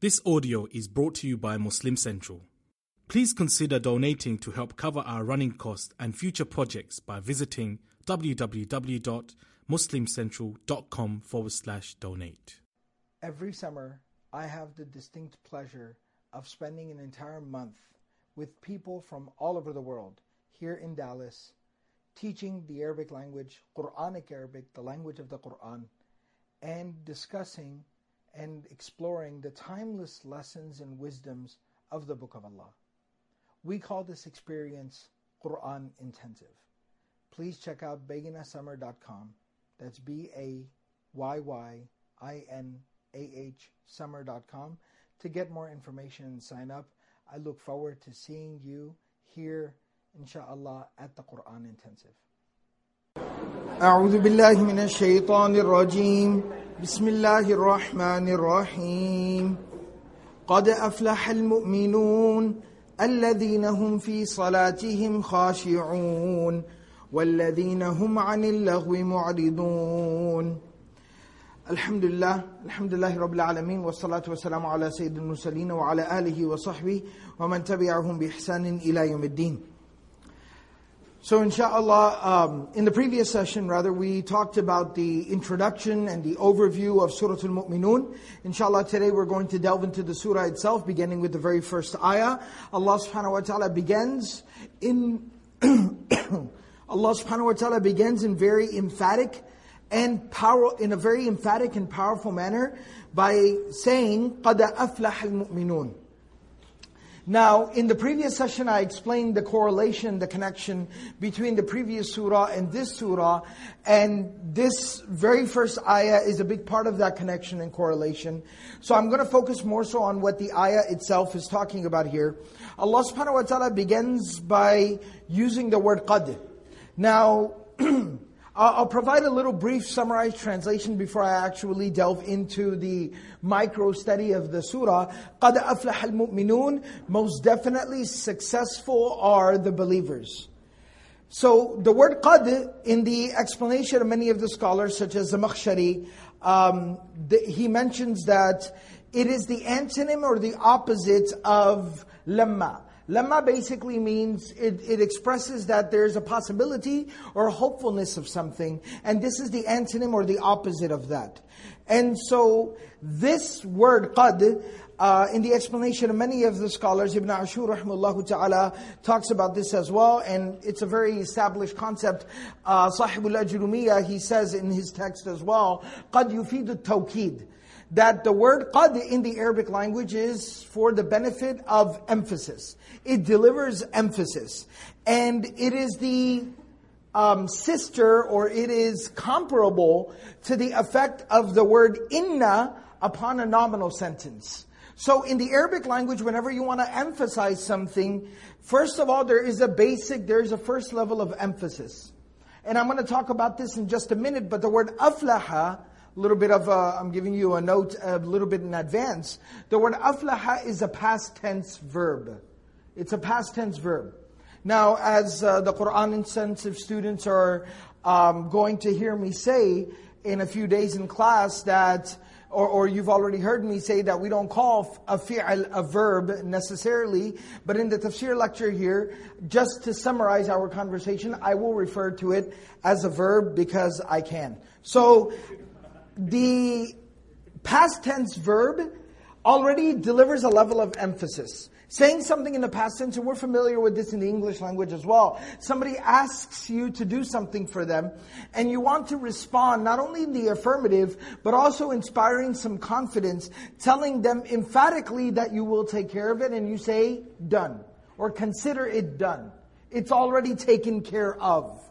This audio is brought to you by Muslim Central. Please consider donating to help cover our running costs and future projects by visiting www.muslimcentral.com forward slash donate. Every summer, I have the distinct pleasure of spending an entire month with people from all over the world here in Dallas, teaching the Arabic language, Quranic Arabic, the language of the Quran, and discussing and exploring the timeless lessons and wisdoms of the Book of Allah. We call this experience Quran Intensive. Please check out bayyinahsummer.com. That's B A Y Y I N A H summer.com to get more information and sign up. I look forward to seeing you here, inshallah, at the Quran Intensive. أعوذ بالله من الشيطان الرجيم. بسم الله الرحمن الرحيم. قد أفلح المؤمنون الذين هم في صلاتهم خاشعون والذين هم عن اللغو معرضون. الحمد لله الحمد لله رب العالمين والصلاة والسلام على سيد المرسلين وعلى آله وصحبه ومن تبعهم بإحسان إلى يوم الدين So inshallah, um, in the previous session rather, we talked about the introduction and the overview of Surah Al-Mu'minun. Inshallah, today we're going to delve into the surah itself, beginning with the very first ayah. Allah subhanahu wa ta'ala begins in, Allah subhanahu wa ta'ala begins in very emphatic and power, in a very emphatic and powerful manner by saying, قَدَ أَفْلَحَ الْمُؤْمِنُونَ now, in the previous session, I explained the correlation, the connection between the previous surah and this surah. And this very first ayah is a big part of that connection and correlation. So I'm going to focus more so on what the ayah itself is talking about here. Allah subhanahu wa ta'ala begins by using the word qad. Now, I'll provide a little brief summarized translation before I actually delve into the micro study of the surah. قَدْ أَفْلَحَ الْمُؤْمِنُونَ Most definitely successful are the believers. So the word qad, in the explanation of many of the scholars, such as um, Zamakhshari, um, he mentions that it is the antonym or the opposite of lemma. Lamma basically means it, it expresses that there's a possibility or a hopefulness of something, and this is the antonym or the opposite of that. And so this word qad, uh, in the explanation of many of the scholars, Ibn Ashur rahimahullah ta'ala talks about this as well, and it's a very established concept. Uh, Sahibul Ajrumiyah, he says in his text as well, قَدْ يُفِيدُ التَّوْكِيد that the word qad in the Arabic language is for the benefit of emphasis. It delivers emphasis. And it is the um, sister or it is comparable to the effect of the word inna upon a nominal sentence. So in the Arabic language, whenever you want to emphasize something, first of all, there is a basic, there is a first level of emphasis. And I'm going to talk about this in just a minute, but the word aflaha, a little bit of, a, I'm giving you a note a little bit in advance. The word aflaha is a past tense verb. It's a past tense verb. Now, as uh, the Quran intensive students are um, going to hear me say in a few days in class that, or, or you've already heard me say that we don't call a fi'al a verb necessarily, but in the tafsir lecture here, just to summarize our conversation, I will refer to it as a verb because I can. So, the past tense verb already delivers a level of emphasis. Saying something in the past tense, and we're familiar with this in the English language as well. Somebody asks you to do something for them, and you want to respond not only in the affirmative, but also inspiring some confidence, telling them emphatically that you will take care of it, and you say, done. Or consider it done. It's already taken care of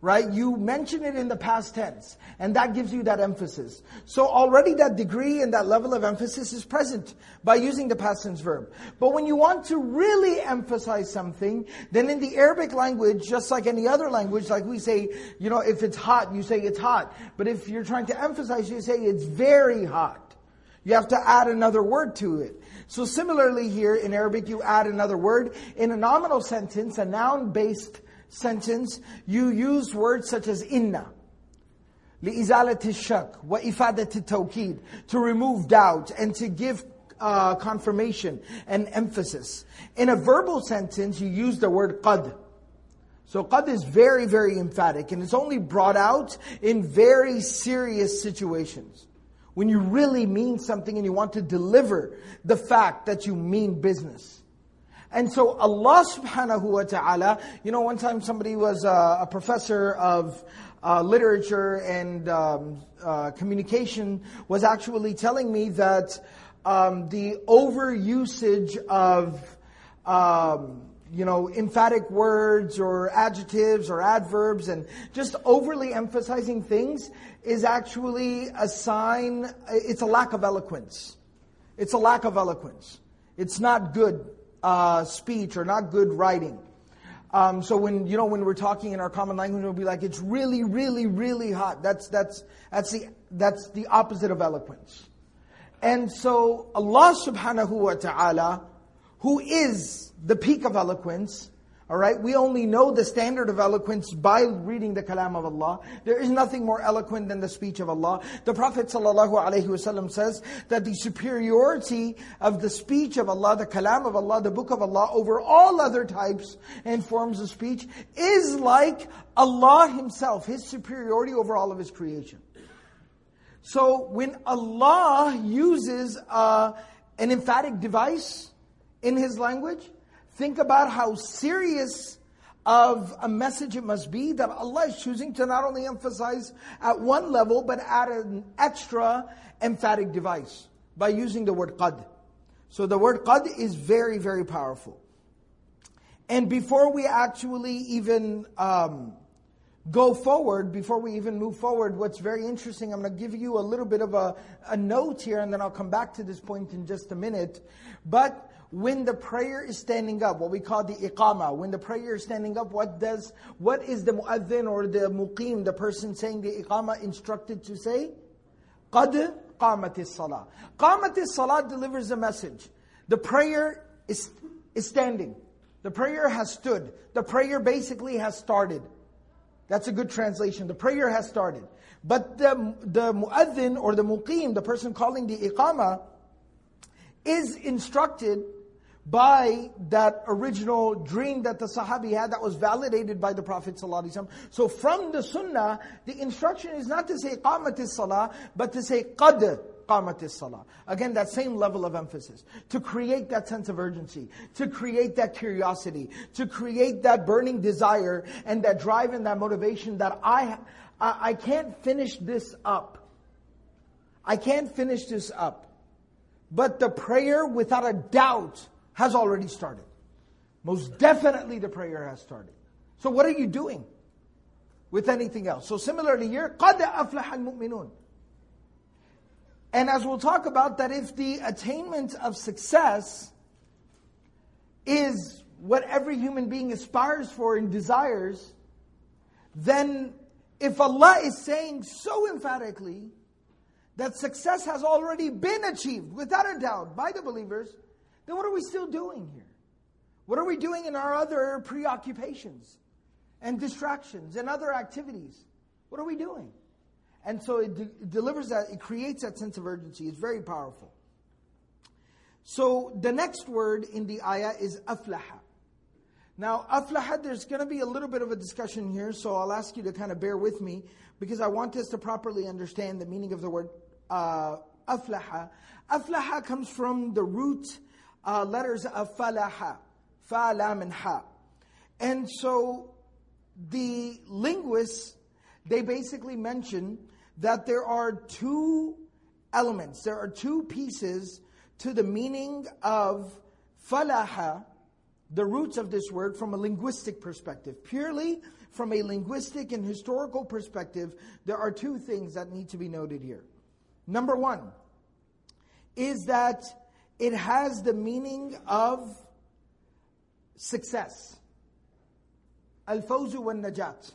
right? You mention it in the past tense, and that gives you that emphasis. So already that degree and that level of emphasis is present by using the past tense verb. But when you want to really emphasize something, then in the Arabic language, just like any other language, like we say, you know, if it's hot, you say it's hot. But if you're trying to emphasize, you say it's very hot. You have to add another word to it. So similarly here in Arabic, you add another word. In a nominal sentence, a noun-based sentence, you use words such as inna. لإزالة الشك وإفادة التوكيد to remove doubt and to give uh, confirmation and emphasis. In a verbal sentence, you use the word qad. So qad is very, very emphatic, and it's only brought out in very serious situations. When you really mean something and you want to deliver the fact that you mean business. And so Allah subhanahu wa ta'ala, you know, one time somebody was a, a professor of uh, literature and um, uh, communication was actually telling me that um, the overusage of um, you know, emphatic words or adjectives or adverbs and just overly emphasizing things is actually a sign, it's a lack of eloquence. It's a lack of eloquence. It's not good uh, speech or not good writing. Um, so when you know when we're talking in our common language, we'll be like, "It's really, really, really hot." That's that's that's the that's the opposite of eloquence. And so Allah Subhanahu wa Taala, who is the peak of eloquence, all right, we only know the standard of eloquence by reading the kalam of Allah. There is nothing more eloquent than the speech of Allah. The Prophet ﷺ says that the superiority of the speech of Allah, the kalam of Allah, the book of Allah over all other types and forms of speech is like Allah Himself, His superiority over all of His creation. So when Allah uses uh, an emphatic device in His language, Think about how serious of a message it must be that Allah is choosing to not only emphasize at one level, but add an extra emphatic device by using the word qad. So the word qad is very, very powerful. And before we actually even um, go forward, before we even move forward, what's very interesting, I'm going to give you a little bit of a, a note here, and then I'll come back to this point in just a minute. But when the prayer is standing up, what we call the iqama, when the prayer is standing up, what does, what is the muadhin or the muqim, the person saying the iqama instructed to say? قَدْ قَامَتِ الصَّلَاةِ قَامَتِ الصَّلَاة delivers a message. The prayer is, is standing. The prayer has stood. The prayer basically has started. That's a good translation. The prayer has started. But the, the muadhin or the muqim, the person calling the iqama, is instructed by that original dream that the Sahabi had that was validated by the Prophet ﷺ. So from the Sunnah, the instruction is not to say qamat salah, but to say qad qamat salah. Again, that same level of emphasis. To create that sense of urgency, to create that curiosity, to create that burning desire and that drive and that motivation that I, I can't finish this up. I can't finish this up. But the prayer, without a doubt, has already started. Most definitely the prayer has started. So what are you doing with anything else? So similarly here, قَدْ أَفْلَحَ الْمُؤْمِنُونَ And as we'll talk about, that if the attainment of success is what every human being aspires for and desires, then if Allah is saying so emphatically that success has already been achieved without a doubt by the believers, then what are we still doing here? What are we doing in our other preoccupations and distractions and other activities? What are we doing? And so it, de- it delivers that, it creates that sense of urgency. It's very powerful. So the next word in the ayah is aflaha. Now, aflaha, there's going to be a little bit of a discussion here, so I'll ask you to kind of bear with me because I want us to properly understand the meaning of the word uh, aflaha. Aflaha comes from the root uh, letters of falaha, fa, and ha. And so the linguists, they basically mention that there are two elements, there are two pieces to the meaning of falaha, the roots of this word from a linguistic perspective. Purely from a linguistic and historical perspective, there are two things that need to be noted here. Number one is that it has the meaning of success. Al-fawzu wal najat.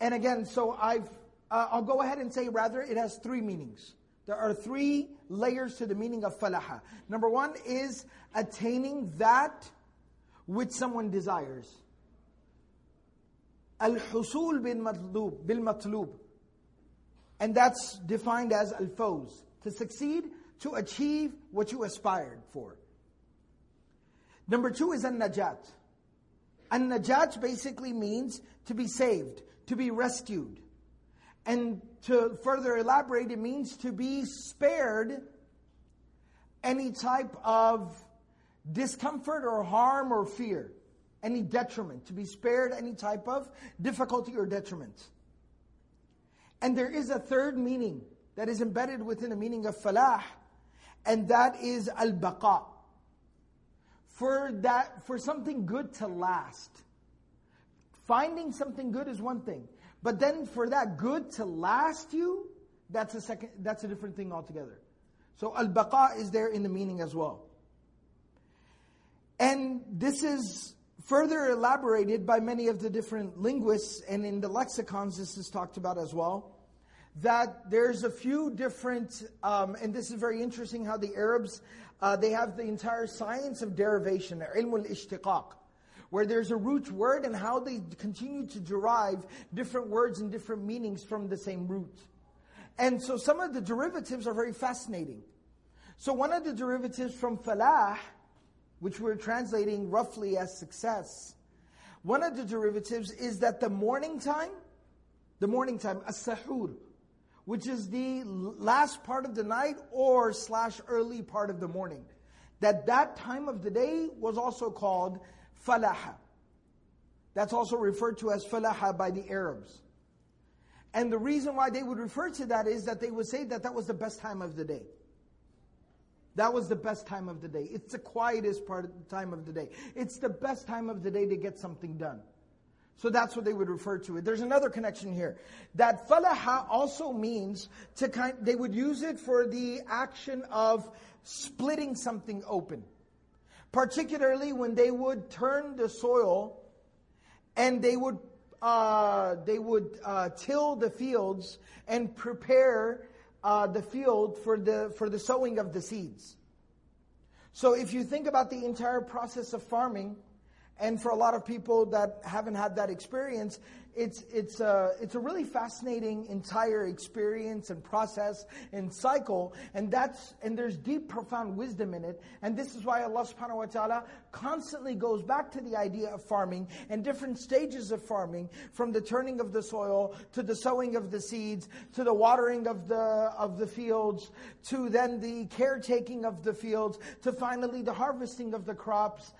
And again, so I've, uh, I'll go ahead and say rather it has three meanings. There are three layers to the meaning of falaha. Number one is attaining that which someone desires. Al-husul bil matlub. And that's defined as al-fawz. To succeed to achieve what you aspired for. Number two is an-najat. An-najat basically means to be saved, to be rescued. And to further elaborate, it means to be spared any type of discomfort or harm or fear, any detriment, to be spared any type of difficulty or detriment. And there is a third meaning that is embedded within the meaning of falah, and that is al-baqa. For that, for something good to last. Finding something good is one thing. But then for that good to last you, that's a second, that's a different thing altogether. So al-baqa is there in the meaning as well. And this is further elaborated by many of the different linguists, and in the lexicons this is talked about as well, that there's a few different, um, and this is very interesting how the Arabs, uh, they have the entire science of derivation, ilm al-ishtiqaq where there's a root word and how they continue to derive different words and different meanings from the same root. And so some of the derivatives are very fascinating. So one of the derivatives from falah, which we're translating roughly as success, one of the derivatives is that the morning time, the morning time, as-sahur, which is the last part of the night or slash early part of the morning, that that time of the day was also called falaha. That's also referred to as falaha by the Arabs. And the reason why they would refer to that is that they would say that that was the best time of the day. That was the best time of the day. It's the quietest part of the time of the day. It's the best time of the day to get something done. So that's what they would refer to it. There's another connection here. That falaha also means to kind, they would use it for the action of splitting something open particularly when they would turn the soil and they would uh, they would uh, till the fields and prepare uh, the field for the for the sowing of the seeds. So if you think about the entire process of farming, and for a lot of people that haven't had that experience, it's, it's, a, it's a really fascinating entire experience and process and cycle. And that's, and there's deep, profound wisdom in it. And this is why Allah subhanahu wa ta'ala constantly goes back to the idea of farming and different stages of farming, from the turning of the soil, to the sowing of the seeds, to the watering of the, of the fields, to then the caretaking of the fields, to finally the harvesting of the crops.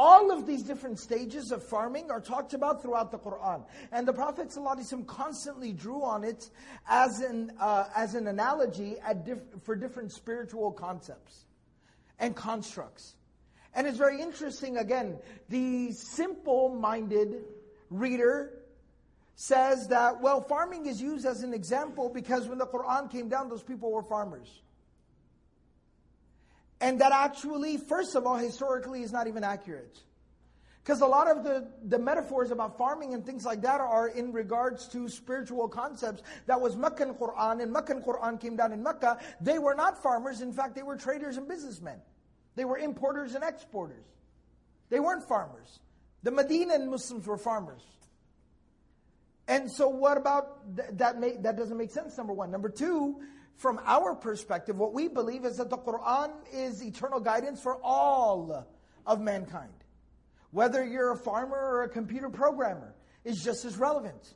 All of these different stages of farming are talked about throughout the Quran. And the Prophet ﷺ constantly drew on it as an, uh, as an analogy diff- for different spiritual concepts and constructs. And it's very interesting, again, the simple minded reader says that, well, farming is used as an example because when the Quran came down, those people were farmers. And that actually, first of all, historically is not even accurate. Because a lot of the, the metaphors about farming and things like that are in regards to spiritual concepts. That was Meccan Quran, and Meccan Quran came down in Mecca. They were not farmers, in fact, they were traders and businessmen. They were importers and exporters. They weren't farmers. The Medinan Muslims were farmers. And so, what about th- that? Make, that doesn't make sense. Number one. Number two from our perspective, what we believe is that the Quran is eternal guidance for all of mankind. Whether you're a farmer or a computer programmer is just as relevant.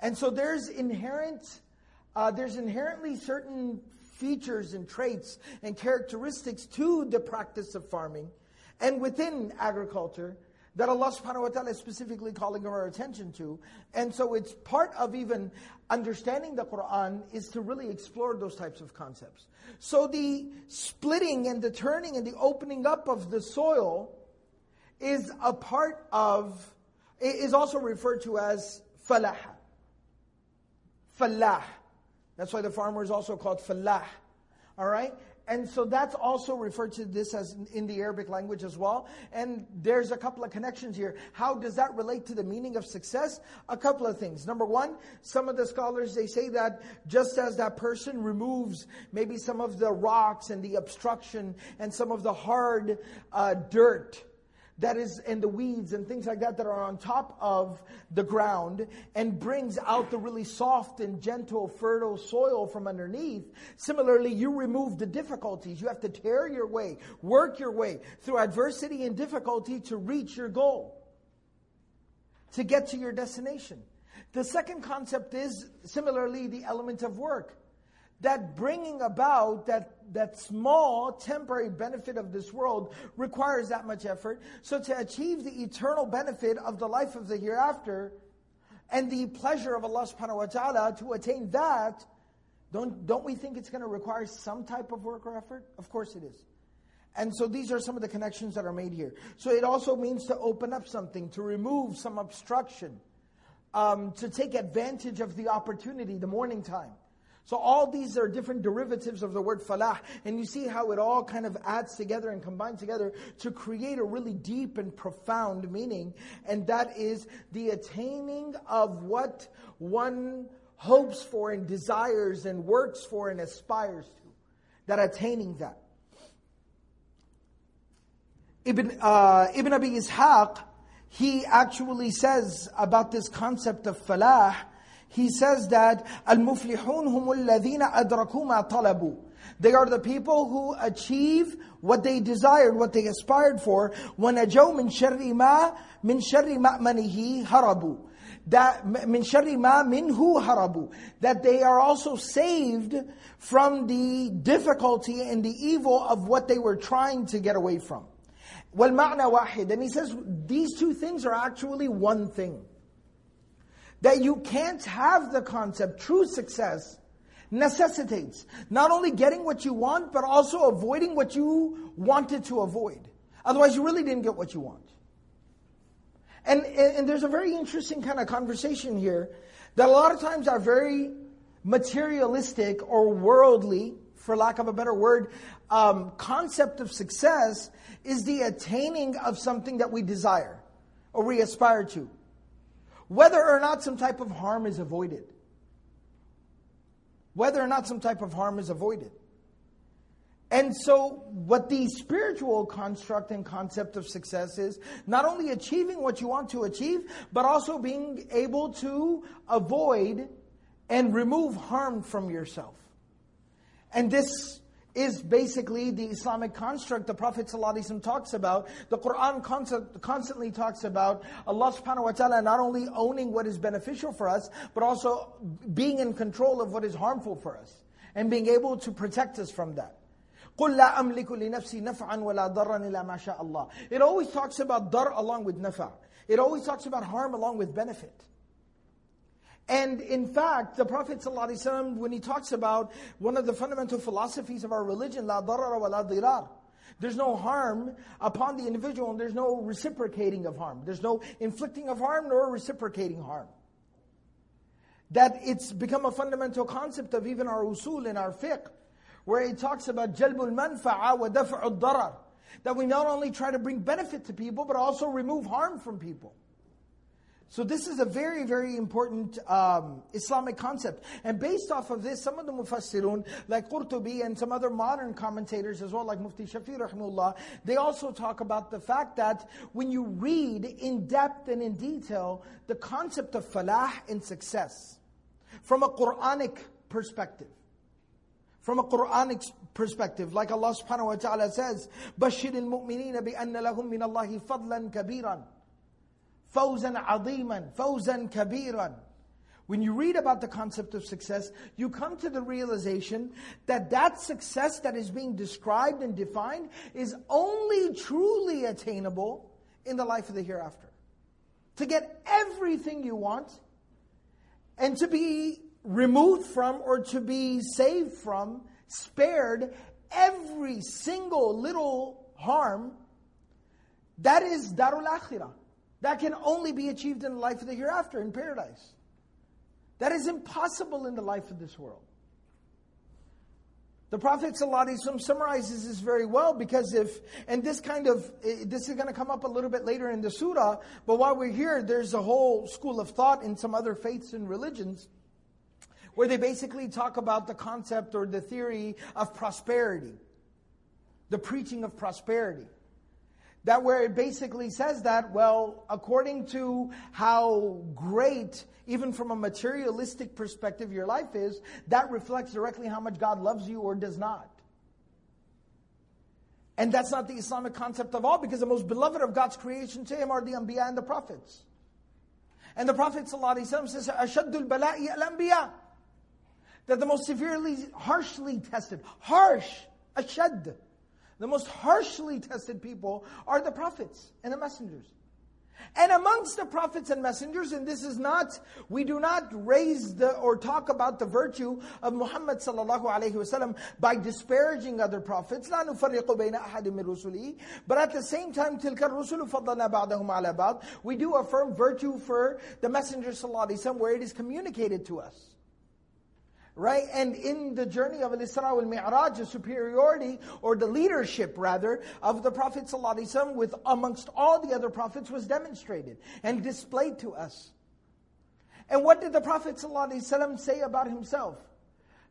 And so there's inherent, uh, there's inherently certain features and traits and characteristics to the practice of farming and within agriculture that Allah subhanahu wa ta'ala is specifically calling our attention to. And so it's part of even understanding the Quran is to really explore those types of concepts. So the splitting and the turning and the opening up of the soil is a part of, is also referred to as falah. Falah. That's why the farmer is also called falah. All right? And so that's also referred to this as in the Arabic language as well. And there's a couple of connections here. How does that relate to the meaning of success? A couple of things. Number one, some of the scholars, they say that just as that person removes maybe some of the rocks and the obstruction and some of the hard uh, dirt that is, and the weeds and things like that that are on top of the ground and brings out the really soft and gentle, fertile soil from underneath. Similarly, you remove the difficulties. You have to tear your way, work your way through adversity and difficulty to reach your goal, to get to your destination. The second concept is similarly the element of work that bringing about that, that small temporary benefit of this world requires that much effort. So to achieve the eternal benefit of the life of the hereafter and the pleasure of Allah subhanahu wa ta'ala, to attain that, don't, don't we think it's going to require some type of work or effort? Of course it is. And so these are some of the connections that are made here. So it also means to open up something, to remove some obstruction, um, to take advantage of the opportunity, the morning time. So all these are different derivatives of the word falah. And you see how it all kind of adds together and combines together to create a really deep and profound meaning. And that is the attaining of what one hopes for and desires and works for and aspires to. That attaining that. Ibn, uh, Ibn Abi Ishaq, he actually says about this concept of falah, he says that المفلحون هم الذين أدركوا ما طلبوا. They are the people who achieve what they desired, what they aspired for. وَنَجَوْا مِنْ شَرِّ مَا مِنْ شَرِّ مَأْمَنِهِ هَرَبُوا that min sharri ma minhu harabu that they are also saved from the difficulty and the evil of what they were trying to get away from. والمعنى واحد and he says these two things are actually one thing. that you can't have the concept, true success necessitates not only getting what you want, but also avoiding what you wanted to avoid. Otherwise, you really didn't get what you want. And, and there's a very interesting kind of conversation here that a lot of times are very materialistic or worldly, for lack of a better word, um, concept of success is the attaining of something that we desire or we aspire to whether or not some type of harm is avoided. Whether or not some type of harm is avoided. And so, what the spiritual construct and concept of success is not only achieving what you want to achieve, but also being able to avoid and remove harm from yourself. And this is basically the Islamic construct the Prophet ﷺ talks about. The Quran constantly talks about Allah subhanahu wa ta'ala not only owning what is beneficial for us, but also being in control of what is harmful for us. And being able to protect us from that. قُلْ لَا أَمْلِكُ لِنَفْسِي نَفْعًا وَلَا ضَرًّا إِلَّا مَا شَاءَ اللَّهِ It always talks about dar along with nafa. It always talks about harm along with benefit. And in fact, the Prophet ﷺ, when he talks about one of the fundamental philosophies of our religion, la darara wa la there's no harm upon the individual and there's no reciprocating of harm. There's no inflicting of harm nor reciprocating harm. That it's become a fundamental concept of even our usul and our fiqh, where it talks about jalbul manfa'a wa daf'u. That we not only try to bring benefit to people, but also remove harm from people. So this is a very, very important um, Islamic concept. And based off of this, some of the mufassirun, like Qurtubi and some other modern commentators as well, like Mufti Shafi rahimullah, they also talk about the fact that when you read in depth and in detail the concept of falah and success, from a Quranic perspective, from a Quranic perspective, like Allah subhanahu wa ta'ala says, بَشِّرِ الْمُؤْمِنِينَ بِأَنَّ لَهُم مِّنَ اللَّهِ فَضْلًا كَبِيرًا Fawzan adiman, fawzan kabiran. When you read about the concept of success, you come to the realization that that success that is being described and defined is only truly attainable in the life of the hereafter. To get everything you want and to be removed from or to be saved from, spared every single little harm, that is Darul Akhirah. That can only be achieved in the life of the hereafter, in paradise. That is impossible in the life of this world. The Prophet ﷺ summarizes this very well because if, and this kind of, eh, this is going to come up a little bit later in the surah, but while we're here, there's a whole school of thought in some other faiths and religions where they basically talk about the concept or the theory of prosperity, the preaching of prosperity that where it basically says that, well, according to how great, even from a materialistic perspective, your life is, that reflects directly how much God loves you or does not. And that's not the Islamic concept of all, because the most beloved of God's creation to Him are the Anbiya and the Prophets. And the Prophet ﷺ says, Ashaddul bala'i al-anbiya. That the most severely, harshly tested, harsh, ashad, the most harshly tested people are the prophets and the messengers. And amongst the prophets and messengers, and this is not, we do not raise the or talk about the virtue of Muhammad sallallahu alaihi wasallam by disparaging other prophets. But at the same time, تلك الرسل فضلنا بعضهم على بعض. We do affirm virtue for the Messenger sallallahu alaihi wasallam where it is communicated to us right? And in the journey of Al-Isra wal-Mi'raj, the superiority, or the leadership rather, of the Prophet ﷺ with amongst all the other prophets was demonstrated and displayed to us. And what did the Prophet ﷺ say about himself?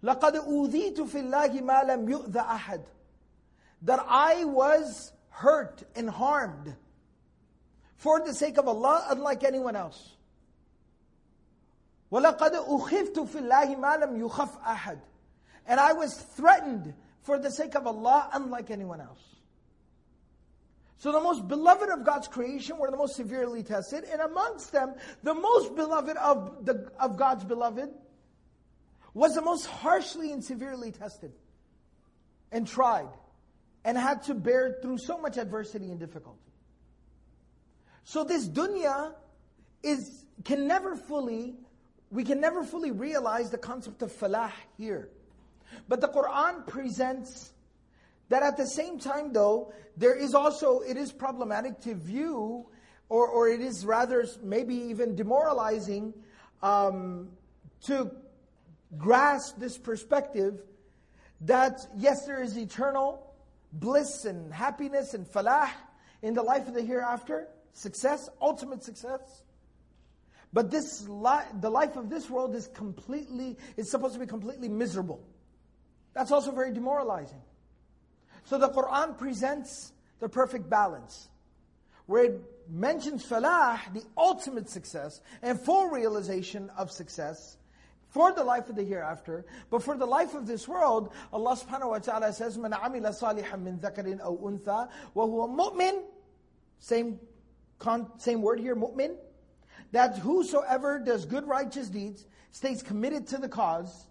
لَقَدْ أُوذِيتُ فِي اللَّهِ مَا لَمْ يُؤْذَ أَحَدٍ That I was hurt and harmed for the sake of Allah unlike anyone else. وَلَقَدْ أُخِفْتُ فِي اللَّهِ مَا لَمْ يُخَفْ أَحَدٍ And I was threatened for the sake of Allah unlike anyone else. So the most beloved of God's creation were the most severely tested, and amongst them, the most beloved of, the, of God's beloved was the most harshly and severely tested and tried and had to bear through so much adversity and difficulty. So this dunya is can never fully we can never fully realize the concept of falah here. But the Quran presents that at the same time though, there is also, it is problematic to view, or, or it is rather maybe even demoralizing um, to grasp this perspective that yes, there is eternal bliss and happiness and falah in the life of the hereafter, success, ultimate success. But this li- the life of this world is completely, it's supposed to be completely miserable. That's also very demoralizing. So the Quran presents the perfect balance, where it mentions falah, the ultimate success, and full realization of success for the life of the hereafter. But for the life of this world, Allah subhanahu wa ta'ala says, "Man amila salihan min dhakarin aw untha, wa mu'min." Same, same word here, mu'min that whosoever does good righteous deeds, stays committed to the cause,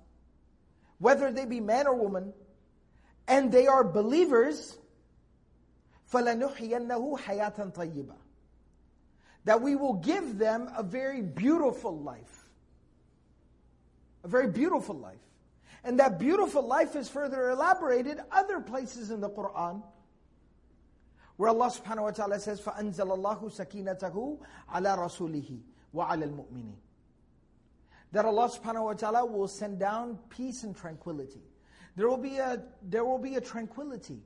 whether they be man or woman, and they are believers, فَلَنُحْيَنَّهُ حَيَاةً طَيِّبًا That we will give them a very beautiful life. A very beautiful life. And that beautiful life is further elaborated other places in the Quran where Allah subhanahu wa ta'ala says, فَأَنزَلَ اللَّهُ سَكِينَتَهُ عَلَى رَسُولِهِ وَعَلَى الْمُؤْمِنِينَ That Allah subhanahu wa ta'ala will send down peace and tranquility. There will be a, there will be a tranquility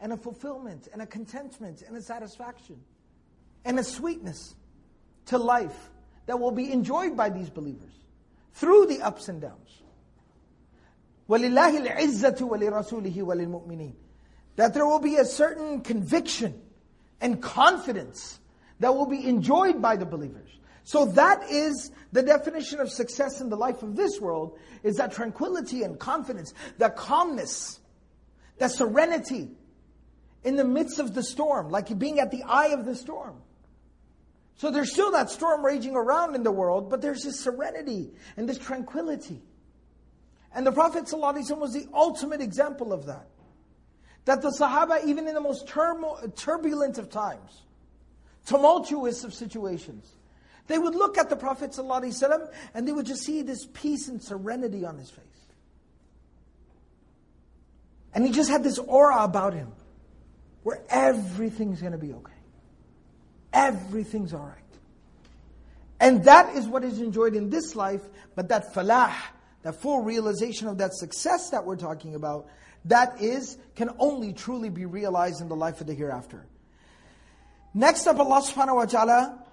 and a fulfillment and a contentment and a satisfaction and a sweetness to life that will be enjoyed by these believers through the ups and downs. وَلِلَّهِ الْعِزَّةُ وَلِرَسُولِهِ وَلِلْمُؤْمِنِينَ that there will be a certain conviction and confidence that will be enjoyed by the believers. So that is the definition of success in the life of this world, is that tranquility and confidence, that calmness, that serenity in the midst of the storm, like being at the eye of the storm. So there's still that storm raging around in the world, but there's this serenity and this tranquility. And the Prophet ﷺ was the ultimate example of that. That the Sahaba, even in the most turbulent of times, tumultuous of situations, they would look at the Prophet ﷺ and they would just see this peace and serenity on his face. And he just had this aura about him where everything's going to be okay. Everything's all right. And that is what is enjoyed in this life, but that falah, that full realization of that success that we're talking about, that is, can only truly be realized in the life of the hereafter. Next up, Allah subhanahu wa ta'ala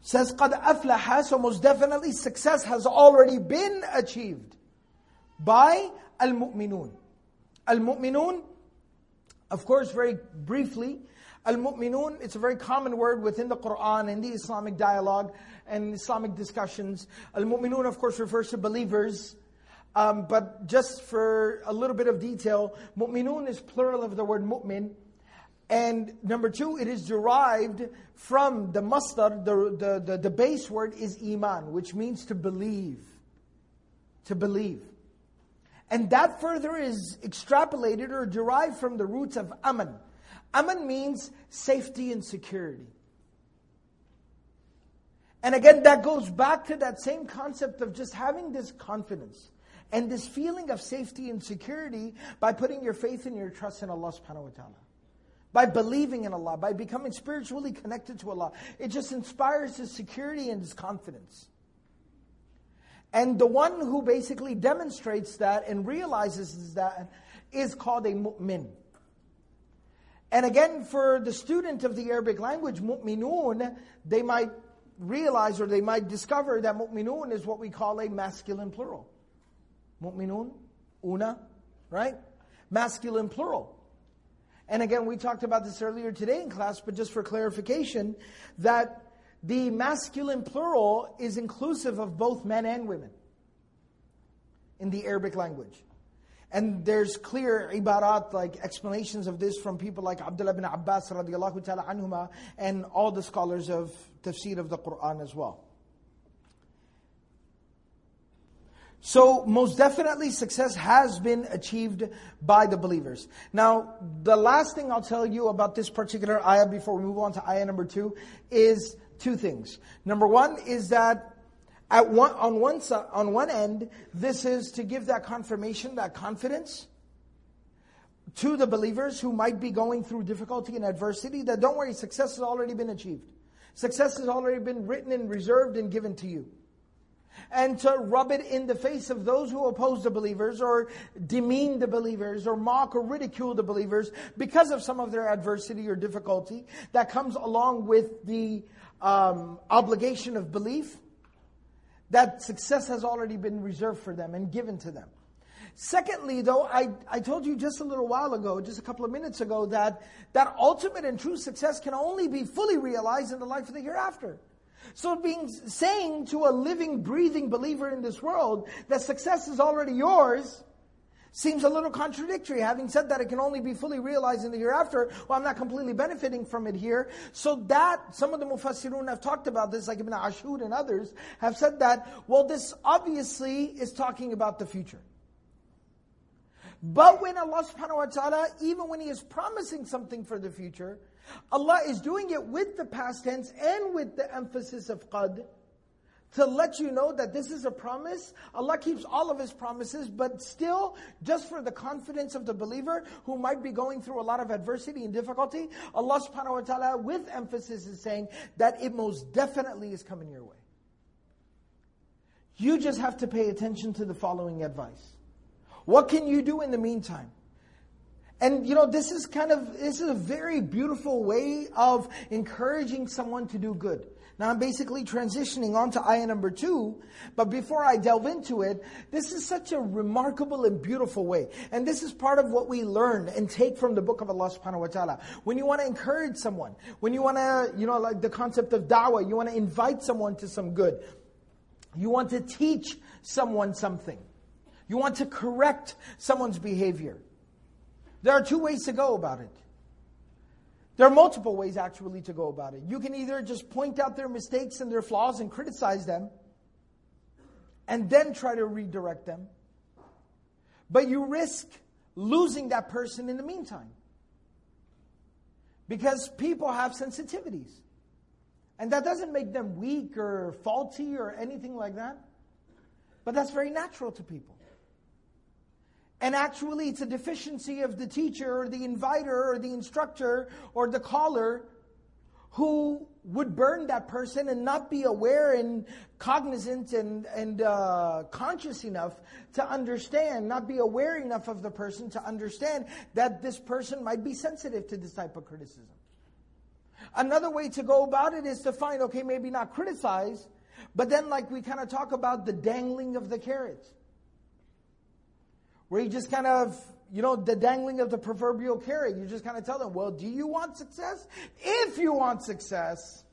says, قَدْ أَفْلَحَ So most definitely success has already been achieved by al-mu'minun. Al-mu'minun, of course, very briefly, Al-mu'minun, it's a very common word within the Quran and the Islamic dialogue and Islamic discussions. Al-mu'minun, of course, refers to believers. Um, but just for a little bit of detail, mu'minun is plural of the word mu'min. And number two, it is derived from the masdar, the, the, the, the base word is iman, which means to believe. To believe. And that further is extrapolated or derived from the roots of aman. Aman means safety and security. And again, that goes back to that same concept of just having this confidence and this feeling of safety and security by putting your faith and your trust in Allah subhanahu wa ta'ala. By believing in Allah, by becoming spiritually connected to Allah. It just inspires his security and his confidence. And the one who basically demonstrates that and realizes that is called a mu'min. And again, for the student of the Arabic language, mu'minun, they might realize or they might discover that mu'minun is what we call a masculine plural. Mu'minun, una, right? Masculine plural. And again, we talked about this earlier today in class, but just for clarification, that the masculine plural is inclusive of both men and women in the Arabic language. And there's clear ibarat, like explanations of this from people like Abdullah bin Abbas radiallahu ta'ala anhuma and all the scholars of tafsir of the Quran as well. So, most definitely, success has been achieved by the believers. Now, the last thing I'll tell you about this particular ayah before we move on to ayah number two is two things. Number one is that at one, on, one, on one end, this is to give that confirmation, that confidence to the believers who might be going through difficulty and adversity that don't worry, success has already been achieved. Success has already been written and reserved and given to you. And to rub it in the face of those who oppose the believers or demean the believers or mock or ridicule the believers because of some of their adversity or difficulty that comes along with the um, obligation of belief that success has already been reserved for them and given to them. Secondly, though, I, I told you just a little while ago, just a couple of minutes ago, that that ultimate and true success can only be fully realized in the life of the hereafter. So being saying to a living, breathing believer in this world that success is already yours seems a little contradictory. Having said that, it can only be fully realized in the hereafter. Well, I'm not completely benefiting from it here. So that, some of the Mufassirun have talked about this, like Ibn Ashur and others, have said that, well, this obviously is talking about the future. But when Allah subhanahu wa ta'ala, even when He is promising something for the future, Allah is doing it with the past tense and with the emphasis of qad to let you know that this is a promise. Allah keeps all of His promises, but still, just for the confidence of the believer who might be going through a lot of adversity and difficulty, Allah subhanahu wa ta'ala, with emphasis, is saying that it most definitely is coming your way. You just have to pay attention to the following advice. What can you do in the meantime? And you know, this is kind of, this is a very beautiful way of encouraging someone to do good. Now I'm basically transitioning on to ayah number two, but before I delve into it, this is such a remarkable and beautiful way. And this is part of what we learn and take from the book of Allah subhanahu wa ta'ala. When you want to encourage someone, when you want to, you know, like the concept of da'wah, you want to invite someone to some good. You want to teach someone something. You want to correct someone's behavior. There are two ways to go about it. There are multiple ways actually to go about it. You can either just point out their mistakes and their flaws and criticize them, and then try to redirect them. But you risk losing that person in the meantime. Because people have sensitivities. And that doesn't make them weak or faulty or anything like that. But that's very natural to people. And actually, it's a deficiency of the teacher or the inviter or the instructor or the caller who would burn that person and not be aware and cognizant and, and uh, conscious enough to understand, not be aware enough of the person to understand that this person might be sensitive to this type of criticism. Another way to go about it is to find, okay, maybe not criticize, but then like we kind of talk about the dangling of the carrots where you just kind of you know, the dangling of the proverbial carrot. You just kind of tell them, well, do you want success? If you want success,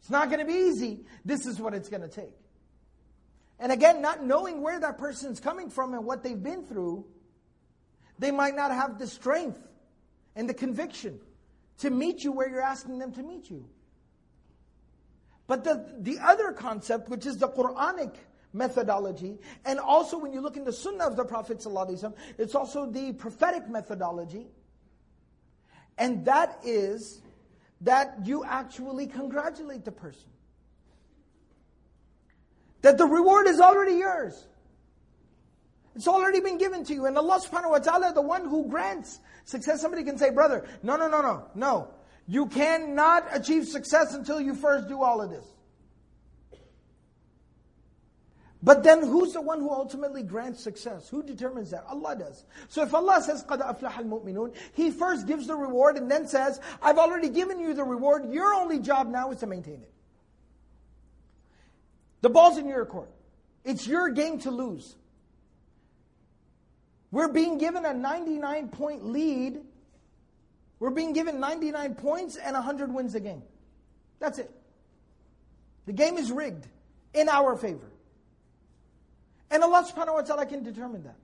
it's not going to be easy. This is what it's going to take. And again, not knowing where that person's coming from and what they've been through, they might not have the strength and the conviction to meet you where you're asking them to meet you. But the, the other concept, which is the Quranic methodology, and also when you look in the Sunnah of the Prophet ﷺ, it's also the prophetic methodology, and that is that you actually congratulate the person. That the reward is already yours. It's already been given to you. And Allah subhanahu wa ta'ala, the one who grants success, somebody can say, brother, no, no, no, no, no. You cannot achieve success until you first do all of this. But then who's the one who ultimately grants success? Who determines that? Allah does. So if Allah says, قَدْ أَفْلَحَ الْمُؤْمِنُونَ He first gives the reward and then says, I've already given you the reward, your only job now is to maintain it. The ball's in your court. It's your game to lose. We're being given a 99 point lead. We're being given 99 points and 100 wins the game. That's it. The game is rigged in our favor. And Allah subhanahu wa ta'ala can determine that.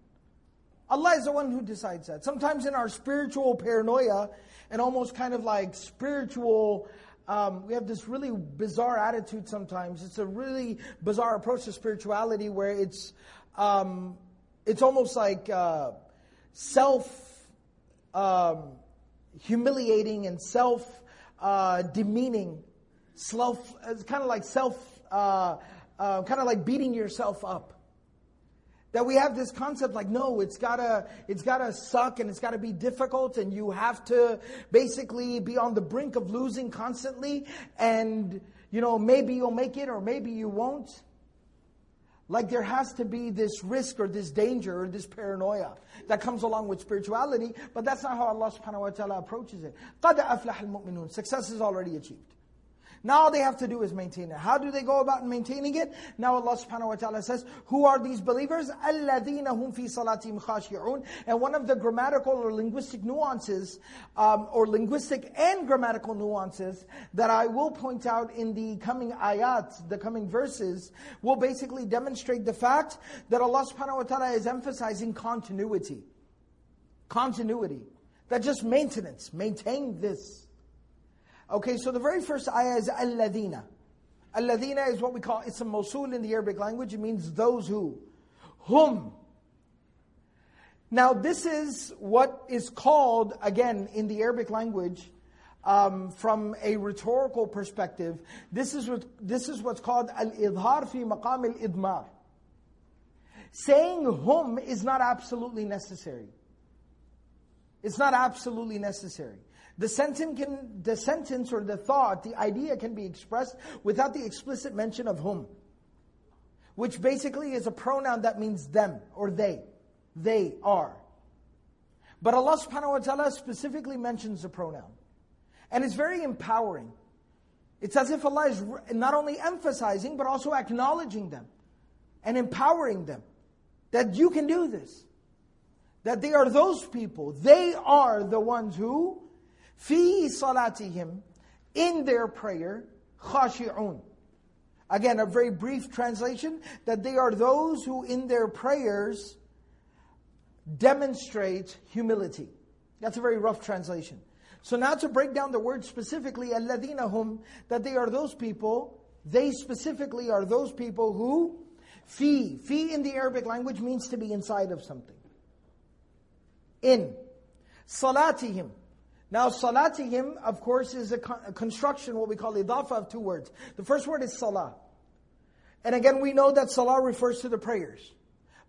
Allah is the one who decides that. Sometimes in our spiritual paranoia and almost kind of like spiritual, um, we have this really bizarre attitude sometimes. It's a really bizarre approach to spirituality where it's, um, it's almost like uh, self um, humiliating and self uh, demeaning. Self, it's kind of like self, uh, uh kind of like beating yourself up. That we have this concept like, no, it's gotta, it's gotta suck and it's gotta be difficult and you have to basically be on the brink of losing constantly and, you know, maybe you'll make it or maybe you won't. Like there has to be this risk or this danger or this paranoia that comes along with spirituality, but that's not how Allah subhanahu wa ta'ala approaches it. قَدْ أَفْلَحَ الْمُؤْمِنُونَ Success is already achieved. Now all they have to do is maintain it. How do they go about maintaining it? Now Allah subhanahu wa ta'ala says, who are these believers? الَّذِينَ هُمْ فِي صَلَاتِهِمْ خَاشِعُونَ And one of the grammatical or linguistic nuances, um, or linguistic and grammatical nuances that I will point out in the coming ayat, the coming verses, will basically demonstrate the fact that Allah subhanahu wa ta'ala is emphasizing continuity. Continuity. That just maintenance. Maintain this. Okay, so the very first ayah is alladina. Alladina is what we call, it's a mosul in the Arabic language. It means those who. Hum. Now this is what is called, again, in the Arabic language, um, from a rhetorical perspective, this is, what, this is what's called al-idhar fi maqam al-idmar. Saying hum is not absolutely necessary. It's not absolutely necessary. The sentence, can, the sentence or the thought, the idea can be expressed without the explicit mention of whom. Which basically is a pronoun that means them or they. They are. But Allah subhanahu wa ta'ala specifically mentions the pronoun. And it's very empowering. It's as if Allah is not only emphasizing, but also acknowledging them and empowering them that you can do this. That they are those people. They are the ones who fi salatihim, in their prayer, khashi'un. Again, a very brief translation, that they are those who in their prayers demonstrate humility. That's a very rough translation. So now to break down the word specifically, alladhina hum, that they are those people, they specifically are those people who, fi, fi in the Arabic language means to be inside of something. In. Salatihim, now, salatihim, of course, is a, con- a construction, what we call idafa of two words. The first word is salah. And again, we know that salah refers to the prayers.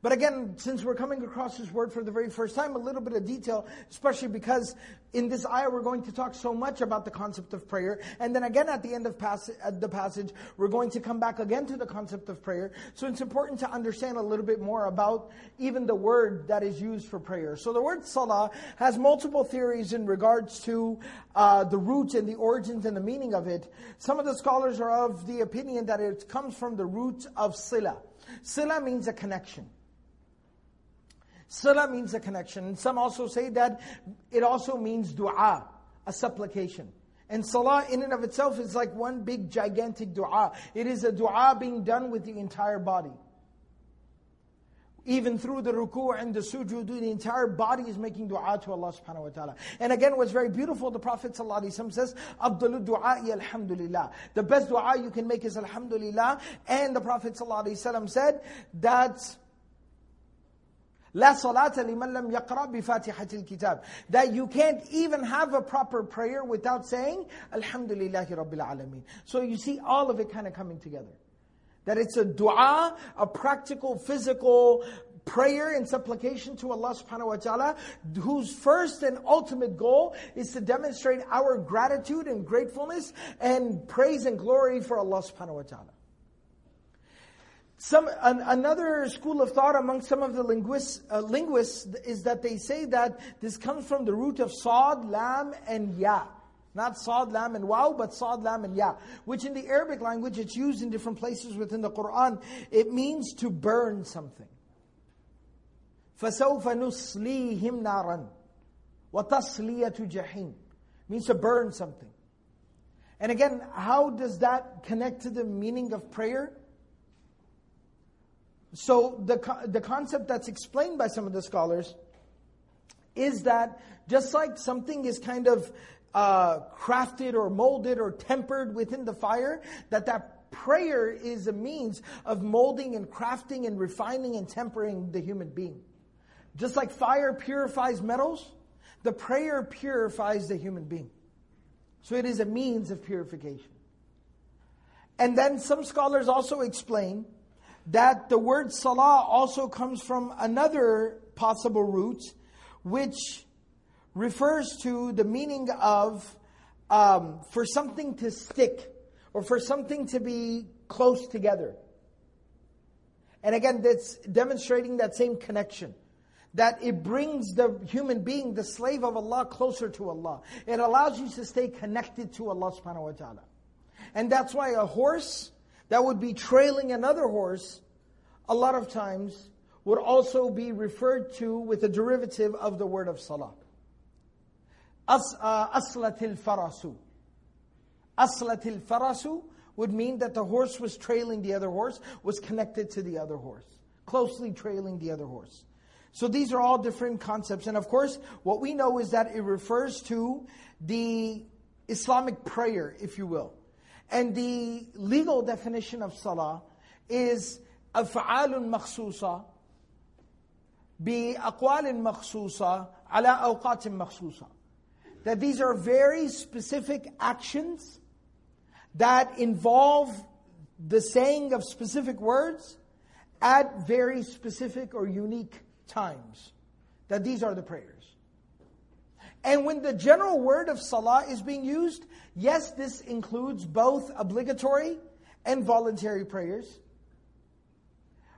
But again, since we're coming across this word for the very first time, a little bit of detail, especially because in this ayah we're going to talk so much about the concept of prayer. And then again at the end of pass- the passage, we're going to come back again to the concept of prayer. So it's important to understand a little bit more about even the word that is used for prayer. So the word salah has multiple theories in regards to uh, the roots and the origins and the meaning of it. Some of the scholars are of the opinion that it comes from the root of sila. Sila means a connection. Salah means a connection. Some also say that it also means dua, a supplication. And salah in and of itself is like one big gigantic dua. It is a dua being done with the entire body. Even through the ruku' and the sujood, the entire body is making dua to Allah subhanahu wa ta'ala. And again, what's very beautiful, the Prophet ﷺ says, Abdul du'a alhamdulillah. The best dua you can make is alhamdulillah. And the Prophet ﷺ said that that you can't even have a proper prayer without saying, Alhamdulillahi Rabbil Alameen. So you see all of it kind of coming together. That it's a dua, a practical, physical prayer and supplication to Allah subhanahu wa ta'ala, whose first and ultimate goal is to demonstrate our gratitude and gratefulness and praise and glory for Allah subhanahu wa ta'ala. Some, an, another school of thought among some of the linguists, uh, linguists is that they say that this comes from the root of sad, lam, and ya. Not sad, lam, and wow, but sad, lam, and ya. Which in the Arabic language, it's used in different places within the Quran. It means to burn something. فَسَوْفَ نُصْلِيهِمْ نَارًا وَتَصْلِيَةُ جَحِيمٍ Means to burn something. And again, how does that connect to the meaning of prayer? So the, the concept that's explained by some of the scholars is that just like something is kind of uh, crafted or molded or tempered within the fire, that that prayer is a means of molding and crafting and refining and tempering the human being. Just like fire purifies metals, the prayer purifies the human being. So it is a means of purification. And then some scholars also explain that the word salah also comes from another possible root, which refers to the meaning of um, for something to stick or for something to be close together. And again, that's demonstrating that same connection. That it brings the human being, the slave of Allah, closer to Allah. It allows you to stay connected to Allah subhanahu wa ta'ala. And that's why a horse that would be trailing another horse, a lot of times would also be referred to with a derivative of the word of salah. Uh, aslatil farasu. Aslatil farasu would mean that the horse was trailing the other horse, was connected to the other horse, closely trailing the other horse. So these are all different concepts. And of course, what we know is that it refers to the Islamic prayer, if you will. And the legal definition of salah is أفعال مخصوصة بأقوال مخصوصة على أوقات مخصوصة. That these are very specific actions that involve the saying of specific words at very specific or unique times. That these are the prayers. And when the general word of salah is being used, yes, this includes both obligatory and voluntary prayers.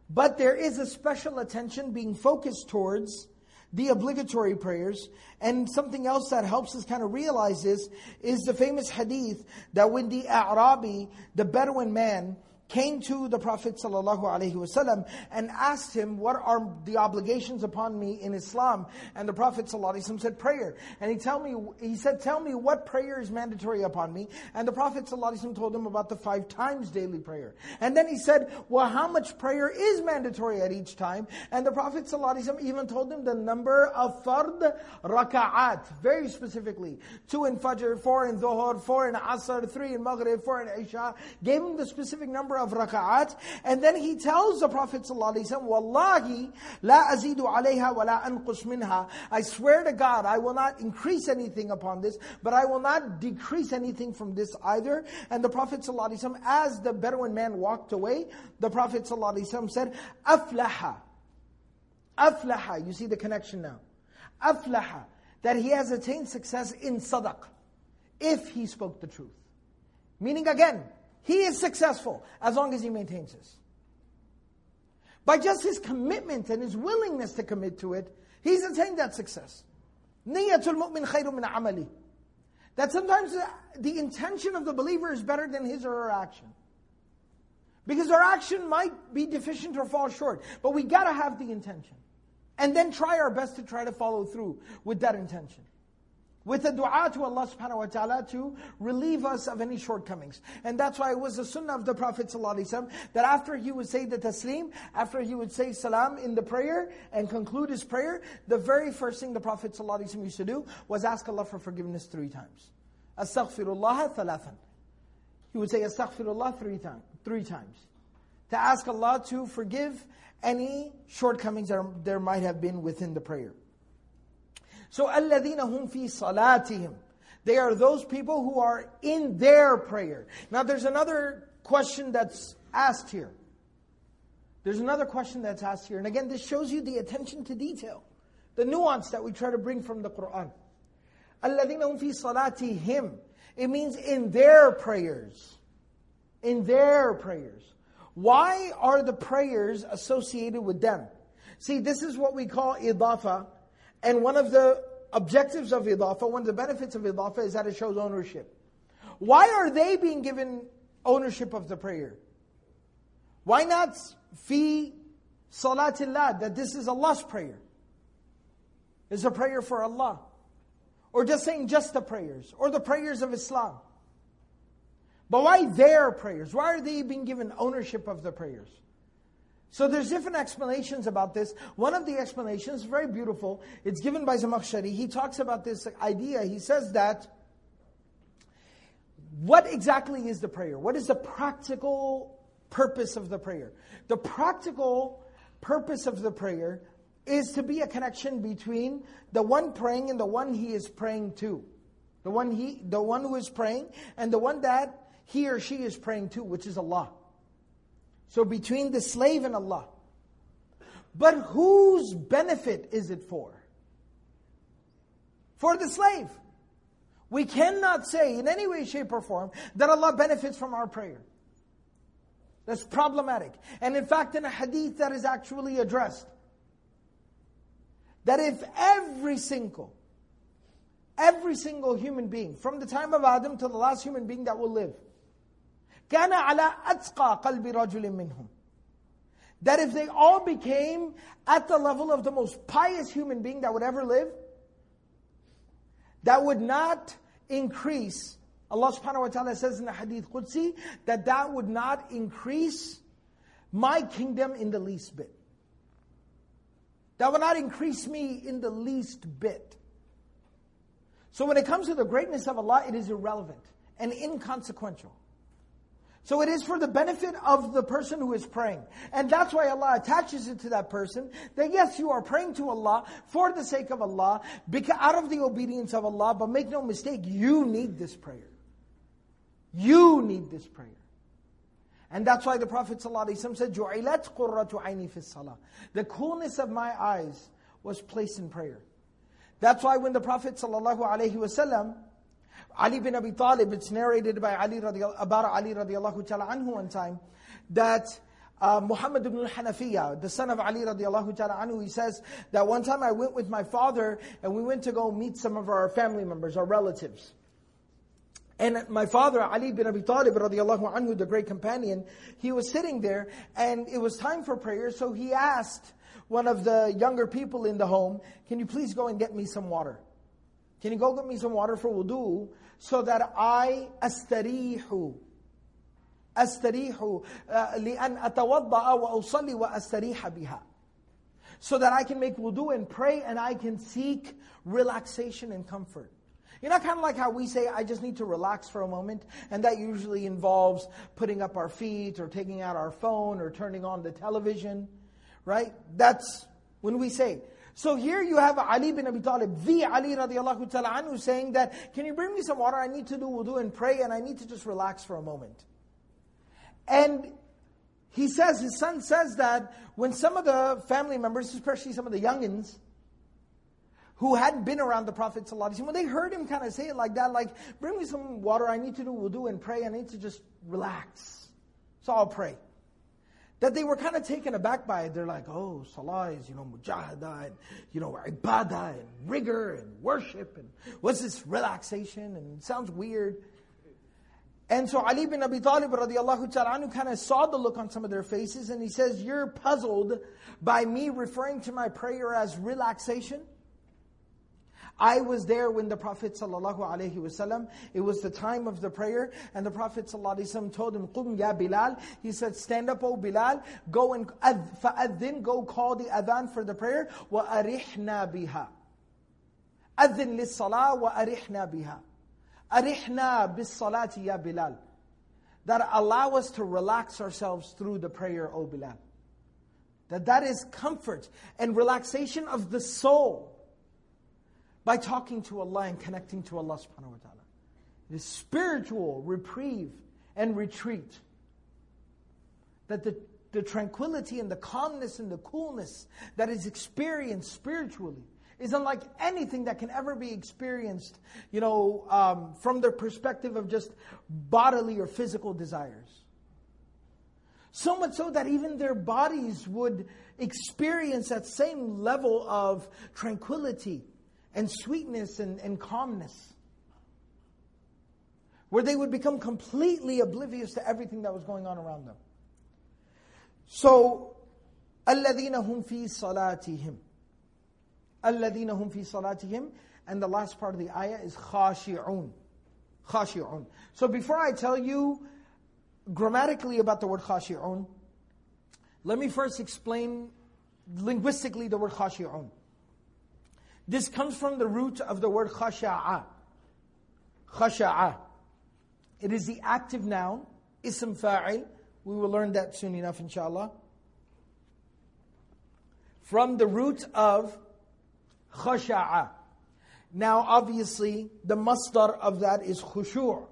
But there is a special attention being focused towards the obligatory prayers. And something else that helps us kind of realize this is the famous hadith that when the A'rabi, the Bedouin man, came to the Prophet ﷺ and asked him, what are the obligations upon me in Islam? And the Prophet ﷺ said, prayer. And he, tell me, he said, tell me what prayer is mandatory upon me. And the Prophet ﷺ told him about the five times daily prayer. And then he said, well, how much prayer is mandatory at each time? And the Prophet ﷺ even told him the number of fard raka'at, very specifically. Two in Fajr, four in Dhuhr, four in Asr, three in Maghrib, four in Isha. Gave him the specific number of raka'at. And then he tells the Prophet ﷺ, Wallahi, la azidu alayha wa la anqus minha. I swear to God, I will not increase anything upon this, but I will not decrease anything from this either. And the Prophet ﷺ, as the Bedouin man walked away, the Prophet ﷺ said, Aflaha. Aflaha. You see the connection now. Aflaha. That he has attained success in sadaq. If he spoke the truth. Meaning again, he is successful as long as he maintains this. By just his commitment and his willingness to commit to it, he's attained that success. Niyatul mu'min khayru min amali. That sometimes the intention of the believer is better than his or her action. Because our action might be deficient or fall short, but we gotta have the intention. And then try our best to try to follow through with that intention with a dua to Allah subhanahu wa ta'ala to relieve us of any shortcomings. And that's why it was the sunnah of the Prophet ﷺ that after he would say the taslim, after he would say salam in the prayer and conclude his prayer, the very first thing the Prophet ﷺ used to do was ask Allah for forgiveness three times. Astaghfirullah thalathan. He would say astaghfirullah three, time, three times. To ask Allah to forgive any shortcomings that there might have been within the prayer. So, الَّذِينَ هُمْ فِي صَلَاتِهِمْ They are those people who are in their prayer. Now there's another question that's asked here. There's another question that's asked here. And again, this shows you the attention to detail. The nuance that we try to bring from the Qur'an. الَّذِينَ هُمْ فِي صَلَاتِهِمْ It means in their prayers. In their prayers. Why are the prayers associated with them? See, this is what we call idafa and one of the objectives of idafa, one of the benefits of idafa is that it shows ownership. Why are they being given ownership of the prayer? Why not fi salatillah, that this is Allah's prayer? It's a prayer for Allah. Or just saying just the prayers, or the prayers of Islam. But why their prayers? Why are they being given ownership of the prayers? So there's different explanations about this. One of the explanations, very beautiful, it's given by Zamakhshari. He talks about this idea. He says that what exactly is the prayer? What is the practical purpose of the prayer? The practical purpose of the prayer is to be a connection between the one praying and the one he is praying to. The one he the one who is praying and the one that he or she is praying to, which is Allah. So between the slave and Allah. But whose benefit is it for? For the slave. We cannot say in any way, shape, or form that Allah benefits from our prayer. That's problematic. And in fact, in a hadith that is actually addressed, that if every single, every single human being, from the time of Adam to the last human being that will live, كان على أتقى قلب رجل منهم that if they all became at the level of the most pious human being that would ever live, that would not increase. Allah subhanahu wa ta'ala says in the hadith Qudsi that that would not increase my kingdom in the least bit. That would not increase me in the least bit. So when it comes to the greatness of Allah, it is irrelevant and inconsequential. So it is for the benefit of the person who is praying. And that's why Allah attaches it to that person, that yes, you are praying to Allah for the sake of Allah, because out of the obedience of Allah, but make no mistake, you need this prayer. You need this prayer. And that's why the Prophet ﷺ said, جُعِلَتْ قُرَّةُ عَيْنِي فِي الصَّلَاةِ The coolness of my eyes was placed in prayer. That's why when the Prophet ﷺ Ali bin Abi Talib, it's narrated by Ali about Ali radiallahu ta'ala anhu one time, that uh, Muhammad ibn al-Hanafiya, the son of Ali radiallahu ta'ala anhu, he says that one time I went with my father and we went to go meet some of our family members, our relatives. And my father, Ali bin Abi Talib radiallahu anhu, the great companion, he was sitting there and it was time for prayer, so he asked one of the younger people in the home, can you please go and get me some water? Can you go get me some water for wudu so that I astarihu astarihu لأن أتوضأ وأصلي وأستريح بها so that I can make wudu and pray and I can seek relaxation and comfort. You know, kind of like how we say, I just need to relax for a moment, and that usually involves putting up our feet or taking out our phone or turning on the television, right? That's when we say, so here you have Ali bin Abi Talib, the Ali radiallahu ta'ala anhu saying that, can you bring me some water? I need to do wudu and pray and I need to just relax for a moment. And he says, his son says that when some of the family members, especially some of the youngins, who hadn't been around the Prophet ﷺ, when they heard him kind of say it like that, like, bring me some water, I need to do wudu and pray, and I need to just relax. So I'll pray that they were kind of taken aback by it. They're like, oh, salah is, you know, mujahada and, you know, ibadah and rigor and worship and what's this relaxation and sounds weird. And so Ali bin Abi Talib radiallahu ta'ala kind of saw the look on some of their faces and he says, You're puzzled by me referring to my prayer as relaxation? I was there when the Prophet ﷺ, it was the time of the prayer, and the Prophet ﷺ told him, Qum ya Bilal. He said, stand up, O Bilal, go and fa'adhin, go call the adhan for the prayer, wa arihna biha. Adhin lis salah wa arihna biha. Arihna salati ya Bilal. That allow us to relax ourselves through the prayer, O Bilal. That that is comfort and relaxation of the soul by talking to Allah and connecting to Allah subhanahu wa ta'ala. It is spiritual reprieve and retreat. That the, the tranquility and the calmness and the coolness that is experienced spiritually is unlike anything that can ever be experienced, you know, um, from the perspective of just bodily or physical desires. So much so that even their bodies would experience that same level of tranquility and sweetness and, and calmness. Where they would become completely oblivious to everything that was going on around them. So, الَّذِينَ هُمْ فِي صَلَاتِهِمْ الَّذِينَ هُمْ فِي صَلَاتِهِمْ And the last part of the ayah is خَاشِعُونَ خَاشِعُونَ So before I tell you grammatically about the word خَاشِعُونَ, let me first explain linguistically the word خَاشِعُونَ. This comes from the root of the word khasha'a. Khasha'a. It is the active noun, ism fa'il. We will learn that soon enough, inshallah. From the root of khasha'a. Now, obviously, the masdar of that is khushu'.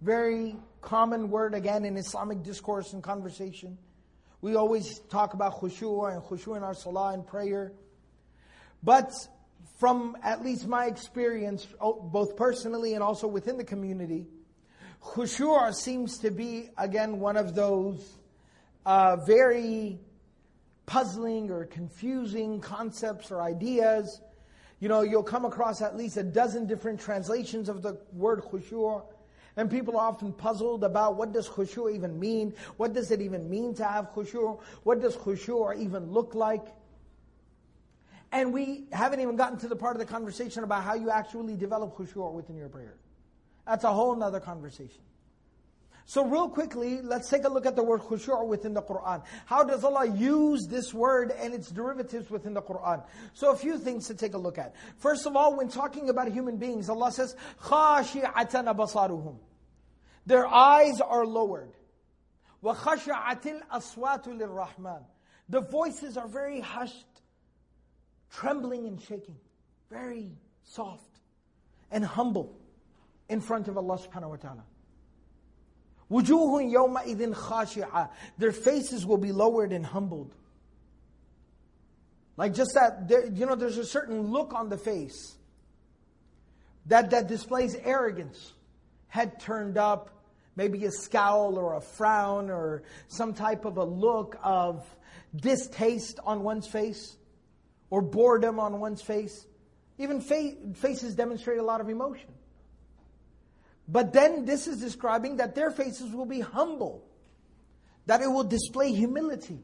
Very common word again in Islamic discourse and conversation. We always talk about khushu' and khushu' in our salah and prayer. But from at least my experience, both personally and also within the community, khushu' seems to be, again, one of those uh, very puzzling or confusing concepts or ideas. You know, you'll come across at least a dozen different translations of the word khushu'. And people are often puzzled about what does khushu' even mean? What does it even mean to have khushu'? What does khushu' even look like? And we haven't even gotten to the part of the conversation about how you actually develop khushu' within your prayer. That's a whole nother conversation. So real quickly, let's take a look at the word khushu' within the Quran. How does Allah use this word and its derivatives within the Quran? So a few things to take a look at. First of all, when talking about human beings, Allah says, خَاشِعَةً أَبَصَارُهُم Their eyes are lowered. وَخَشَعَتِ الْأَصْوَاتُ لِلرَّحْمَنِ The voices are very hushed trembling and shaking, very soft and humble in front of Allah subhanahu wa ta'ala. وُجُوهٌ يَوْمَئِذٍ خَاشِعَةٌ Their faces will be lowered and humbled. Like just that, there, you know, there's a certain look on the face that, that displays arrogance. Head turned up, maybe a scowl or a frown or some type of a look of distaste on one's face or boredom on one's face. Even fa- faces demonstrate a lot of emotion. But then this is describing that their faces will be humble, that it will display humility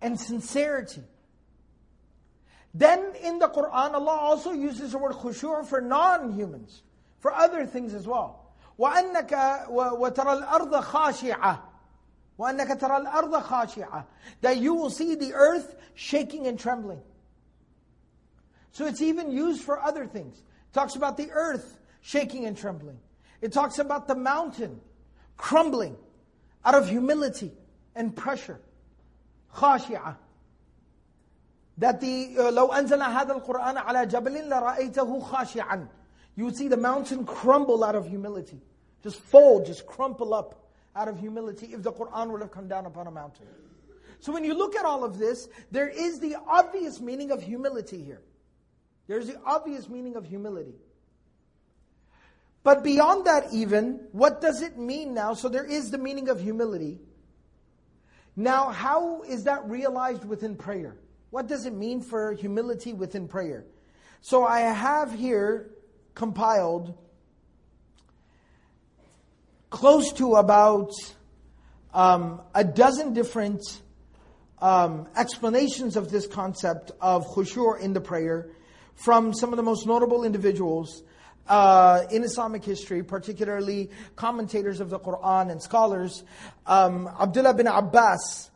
and sincerity. Then in the Quran, Allah also uses the word khushu' for non-humans, for other things as well. وَأَنَّكَ وَتَرَى الْأَرْضَ خَاشِعَةً وَأَنَّكَ تَرَى الْأَرْضَ خَاشِعَةً That you will see the earth shaking and trembling. So it's even used for other things. It talks about the earth shaking and trembling. It talks about the mountain crumbling out of humility and pressure. خاشعة. That the لو أنزلنا هذا القرآن على جبل لرأيته خاشعا. You would see the mountain crumble out of humility. Just fold, just crumple up out of humility if the Quran would have come down upon a mountain. So when you look at all of this, there is the obvious meaning of humility here. There's the obvious meaning of humility. But beyond that, even, what does it mean now? So there is the meaning of humility. Now, how is that realized within prayer? What does it mean for humility within prayer? So I have here compiled close to about um, a dozen different um, explanations of this concept of khushu' in the prayer from some of the most notable individuals uh, in Islamic history, particularly commentators of the Quran and scholars. Um, Abdullah bin Abbas,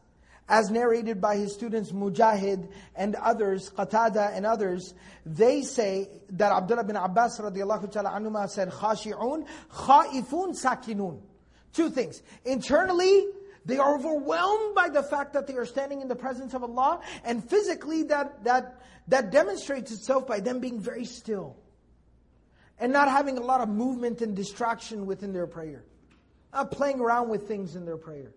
as narrated by his students Mujahid and others, Qatada and others, they say that Abdullah bin Abbas radiallahu ta'ala anhuma said, khashi'un, khaifun, sakinun. Two things. Internally, they are overwhelmed by the fact that they are standing in the presence of Allah, and physically that, that, that demonstrates itself by them being very still. And not having a lot of movement and distraction within their prayer. Not playing around with things in their prayer.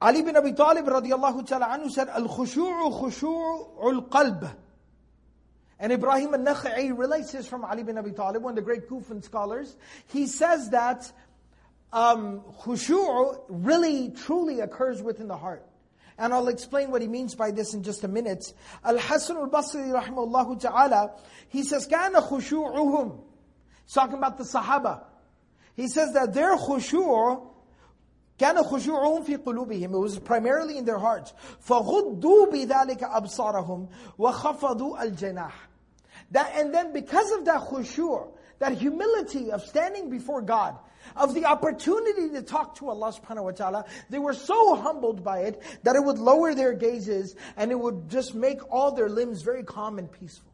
Ali bin Abi Talib radiallahu ta'ala anhu said, Al-khushu'u khushu'u al-qalb. And Ibrahim al-Nakha'i relates this from Ali bin Abi Talib, one of the great Kufan scholars. He says that um, khushu' really, truly occurs within the heart. And I'll explain what he means by this in just a minute. Al-Hasan al-Basri rahimahullah ta'ala, he says, كَانَ خُشُوعُهُم He's talking about the Sahaba. He says that their khushu' كان خشوعهم في قلوبهم It was primarily in their hearts. فغضوا بذلك أبصارهم وخفضوا الجناح that, and then because of that khushu', that humility of standing before God, of the opportunity to talk to Allah subhanahu wa ta'ala, they were so humbled by it that it would lower their gazes and it would just make all their limbs very calm and peaceful.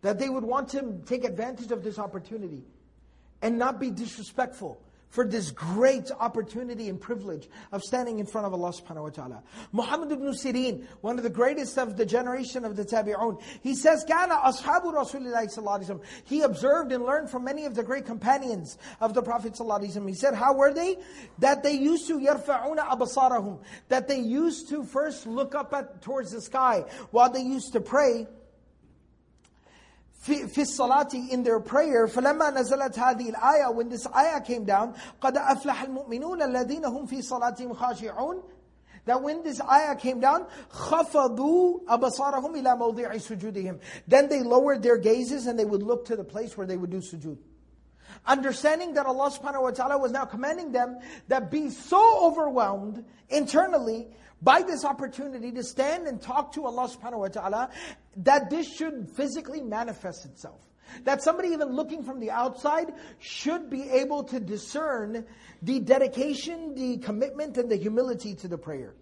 That they would want to take advantage of this opportunity and not be disrespectful for this great opportunity and privilege of standing in front of Allah subhanahu wa ta'ala. Muhammad ibn Sirin, one of the greatest of the generation of the Tabi'un, he says, Kana ashabu Rasulillahi sallallahu He observed and learned from many of the great companions of the Prophet sallallahu He said, how were they? That they used to yarfa'una abasarahum. That they used to first look up at, towards the sky while they used to pray. في, في الصلاة in their prayer فلما نزلت هذه الآية when this ayah came down قد أفلح المؤمنون الذين هم في صلاتهم خاشعون that when this ayah came down خفضوا أبصارهم إلى موضع سجودهم then they lowered their gazes and they would look to the place where they would do sujood understanding that Allah subhanahu wa ta'ala was now commanding them that be so overwhelmed internally by this opportunity to stand and talk to Allah subhanahu wa ta'ala, that this should physically manifest itself. That somebody even looking from the outside should be able to discern the dedication, the commitment, and the humility to the prayer.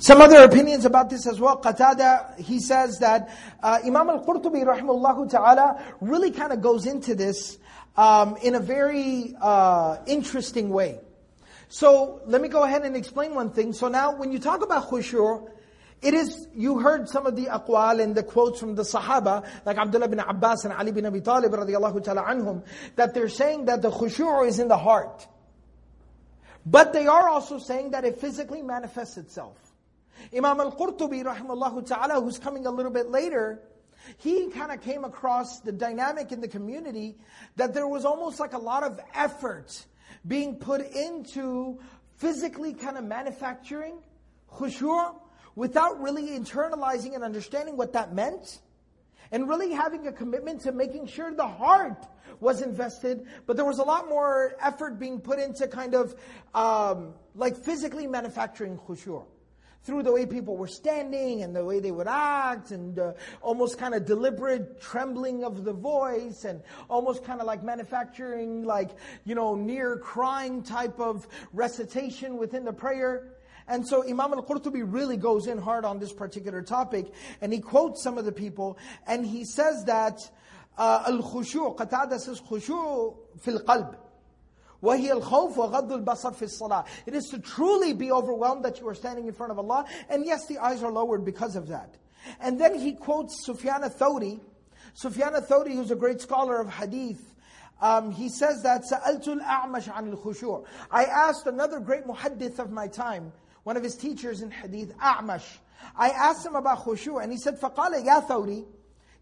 Some other opinions about this as well. Qatada, he says that uh, Imam al-Qurtubi rahimahullah ta'ala really kind of goes into this um, in a very uh, interesting way. So let me go ahead and explain one thing. So now when you talk about khushu', it is, you heard some of the aqwal and the quotes from the Sahaba, like Abdullah bin Abbas and Ali bin Abi Talib radiallahu ta'ala anhum, that they're saying that the khushu' is in the heart. But they are also saying that it physically manifests itself. Imam al-Qurtubi, rahimahullah ta'ala, who's coming a little bit later, he kind of came across the dynamic in the community that there was almost like a lot of effort being put into physically kind of manufacturing khushu' without really internalizing and understanding what that meant. And really having a commitment to making sure the heart was invested, but there was a lot more effort being put into kind of um, like physically manufacturing khushu' through the way people were standing and the way they would act and uh, almost kind of deliberate trembling of the voice and almost kind of like manufacturing like, you know, near crying type of recitation within the prayer. And so Imam al-Qurtubi really goes in hard on this particular topic and he quotes some of the people and he says that uh, al-khushu' Qatada says khushu' fil qalb وَهِيَ الْخَوْفُ وَغَضُّ الْبَصَرِ فِي الصَّلَاةِ It is to truly be overwhelmed that you are standing in front of Allah. And yes, the eyes are lowered because of that. And then he quotes Sufyan al-Thawri. Sufyan al-Thawri, who's a great scholar of hadith, um, he says that سَأَلْتُ الْأَعْمَشَ عَنِ الْخُشُوعِ I asked another great muhaddith of my time, one of his teachers in hadith, A'mash. I asked him about khushu' and he said, فَقَالَ يَا ثَوْرِي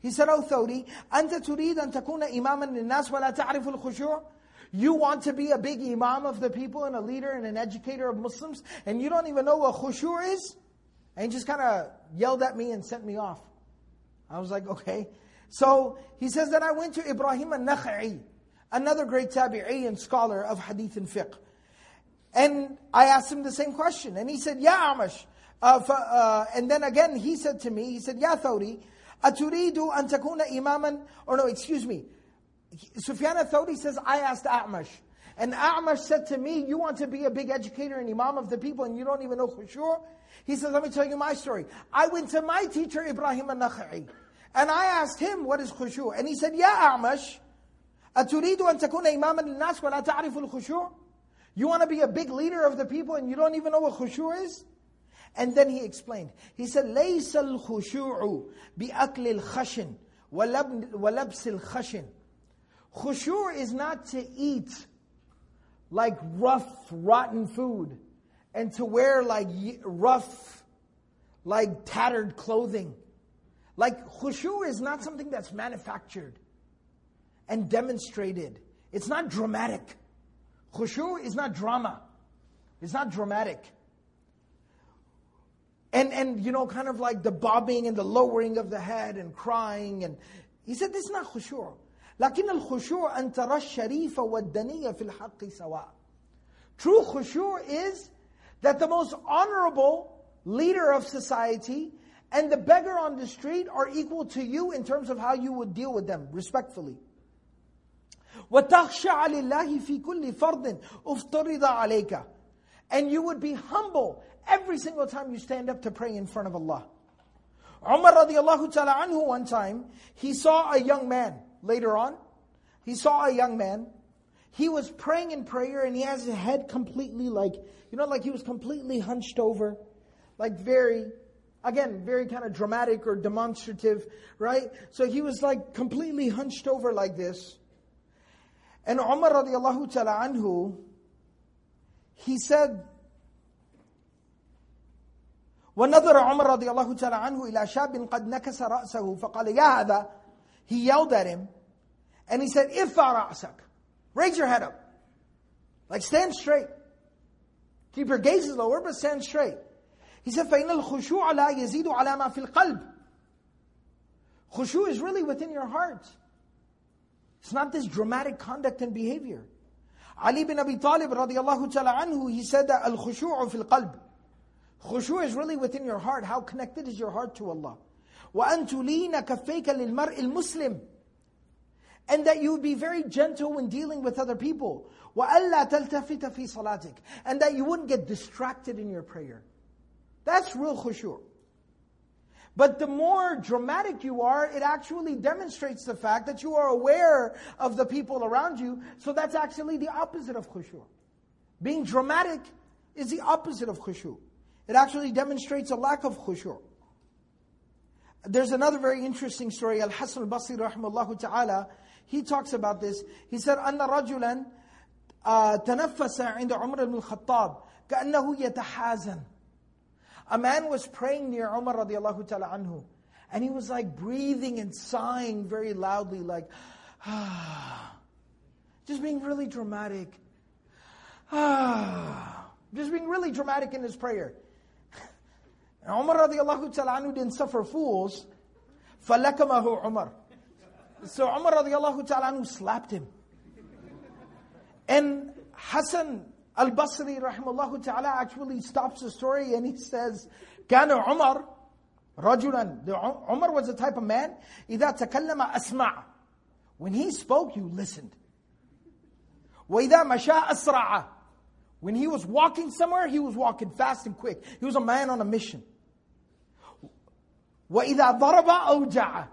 He said, Oh Thawri, أَنْتَ تُرِيد أَن تَكُونَ إِمَامًا لِلنَّاسِ وَلَا تَعْرِفُ الْخُشُوعِ you want to be a big imam of the people and a leader and an educator of Muslims, and you don't even know what khushu' is? And he just kind of yelled at me and sent me off. I was like, okay. So he says that I went to Ibrahim al-Nakha'i, another great tabi'i and scholar of hadith and fiqh. And I asked him the same question. And he said, Ya Amash. Uh, uh, and then again, he said to me, he said, Ya Thawri, aturidu an takuna imaman, or no, excuse me. Sufyan al-Thawri says, I asked A'mash. And A'mash said to me, you want to be a big educator and imam of the people and you don't even know khushu'? He says, let me tell you my story. I went to my teacher, Ibrahim al-Nakha'i. And I asked him, what is khushu'? And he said, Ya A'mash, أتريد أن تكون إماما للناس ولا تعرف الخشوع? You want to be a big leader of the people and you don't even know what khushu' is? And then he explained. He said, ليس الخشوع بأكل الخشن ولبس الخشن. Khushu' is not to eat like rough, rotten food and to wear like rough, like tattered clothing. Like khushu' is not something that's manufactured and demonstrated. It's not dramatic. Khushu is not drama. It's not dramatic. And, and, you know, kind of like the bobbing and the lowering of the head and crying. And he said, this is not khushu'. لكن الخشوع أن ترى الشريف والدنية في الحق سواء. True khushu' is that the most honorable leader of society and the beggar on the street are equal to you in terms of how you would deal with them respectfully. وَتَخْشَعَ لِلَّهِ فِي كُلِّ فَرْضٍ اُفْتَرِضَ عَلَيْكَ And you would be humble every single time you stand up to pray in front of Allah. Umar radiallahu ta'ala anhu one time, he saw a young man, later on, he saw a young man, he was praying in prayer and he has his head completely like, you know, like he was completely hunched over, like very, again, very kind of dramatic or demonstrative, right? So he was like completely hunched over like this. And Umar radiallahu ta'ala anhu, he said, ونظر عمر رضي الله تعالى عنه إلى شاب قد نكس رأسه فقال يا هذا He yelled at him and he said, ارفع رأسك Raise your head up. Like stand straight. Keep your gazes lower but stand straight. He said, فإن الخشوع لا يزيد على ما في القلب. Khushu is really within your heart. It's not this dramatic conduct and behavior. Ali bin Abi Talib radiallahu ta'ala anhu, he said that al-khushu'u fil qalb. Khushu' is really within your heart. How connected is your heart to Allah? وَأَن تُلِينَ كَفَّيْكَ لِلْمَرْءِ الْمُسْلِمِ And that you be very gentle when dealing with other people. وَأَلَّا تَلْتَفِتَ فِي صَلَاتِكَ And that you wouldn't get distracted in your prayer. That's real khushu'. But the more dramatic you are, it actually demonstrates the fact that you are aware of the people around you. So that's actually the opposite of khushu. Being dramatic is the opposite of khushu. It actually demonstrates a lack of khushu. There's another very interesting story. Al-Hasan al-Basri rahimahullah ta'ala, he talks about this. He said, أن رجلا تنفس عند عمر بن الخطاب كأنه يتحازن a man was praying near Umar radiallahu ta'ala anhu. And he was like breathing and sighing very loudly, like, ah. Just being really dramatic. Ah. Just being really dramatic in his prayer. And Umar radiallahu ta'ala anhu didn't suffer fools. فَلَكَمَهُ Umar. So Umar radiallahu ta'ala anhu slapped him. And Hassan Al-Basri rahimahullah ta'ala actually stops the story and he says, كان عمر رجلا the Umar was the type of man إذا تكلم أسمع when he spoke you listened وإذا مشى أسرع when he was walking somewhere he was walking fast and quick he was a man on a mission وإذا ضرب أوجع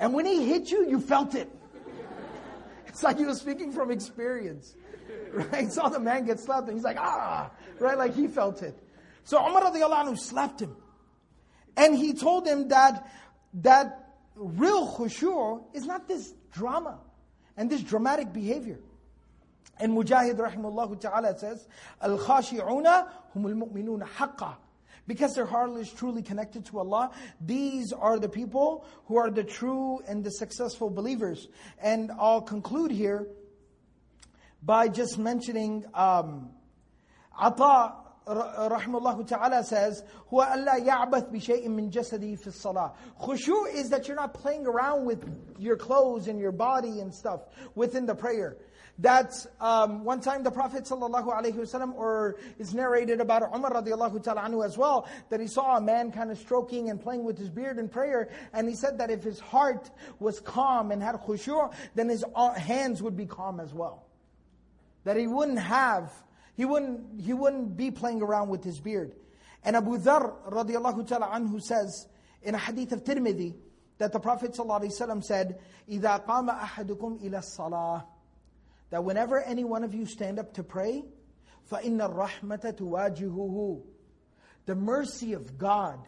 and when he hit you you felt it it's like he was speaking from experience right? Saw the man get slapped and he's like, ah, right? Like he felt it. So Umar radiallahu anhu slapped him. And he told him that, that real khushu' is not this drama and this dramatic behavior. And Mujahid rahimahullah ta'ala says, Al-khashi'una humul mu'minuna haqqa. Because their heart is truly connected to Allah, these are the people who are the true and the successful believers. And I'll conclude here by just mentioning um, Ata rahimahullah ta'ala says, هو ألا يعبث بشيء من جسده في الصلاة. Khushu is that you're not playing around with your clothes and your body and stuff within the prayer. That's um, one time the Prophet ﷺ, or is narrated about Umar radiallahu ta'ala anhu as well, that he saw a man kind of stroking and playing with his beard in prayer, and he said that if his heart was calm and had khushu', then his uh, hands would be calm as well. That he wouldn't have, he wouldn't, he wouldn't be playing around with his beard. And Abu Dhar radiallahu ta'ala anhu says, in a hadith of Tirmidhi, that the Prophet ﷺ said, إِذَا قَامَ أَحَدُكُمْ إِلَى الصَّلَاةِ that whenever any one of you stand up to pray, فَإِنَّ الرَّحْمَةَ تُوَاجِهُهُ The mercy of God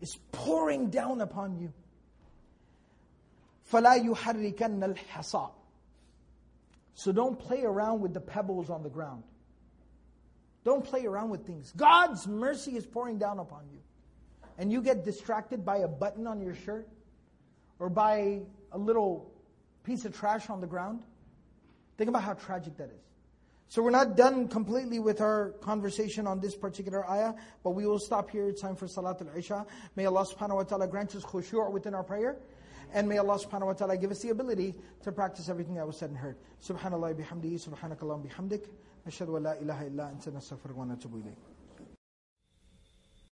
is pouring down upon you. فَلَا يُحَرِّكَنَّ الْحَصَى So don't play around with the pebbles on the ground. Don't play around with things. God's mercy is pouring down upon you. And you get distracted by a button on your shirt or by a little piece of trash on the ground. Think about how tragic that is. So we're not done completely with our conversation on this particular ayah, but we will stop here. It's time for Salat al-Isha. May Allah subhanahu wa ta'ala grant us khushu' within our prayer. And may Allah subhanahu wa ta'ala give us the ability to practice everything that was said and heard. Subhanallah bihamdihi, subhanakallah bihamdik. Ashhadu wa la ilaha illa anta nastaghfiruka wa natubu.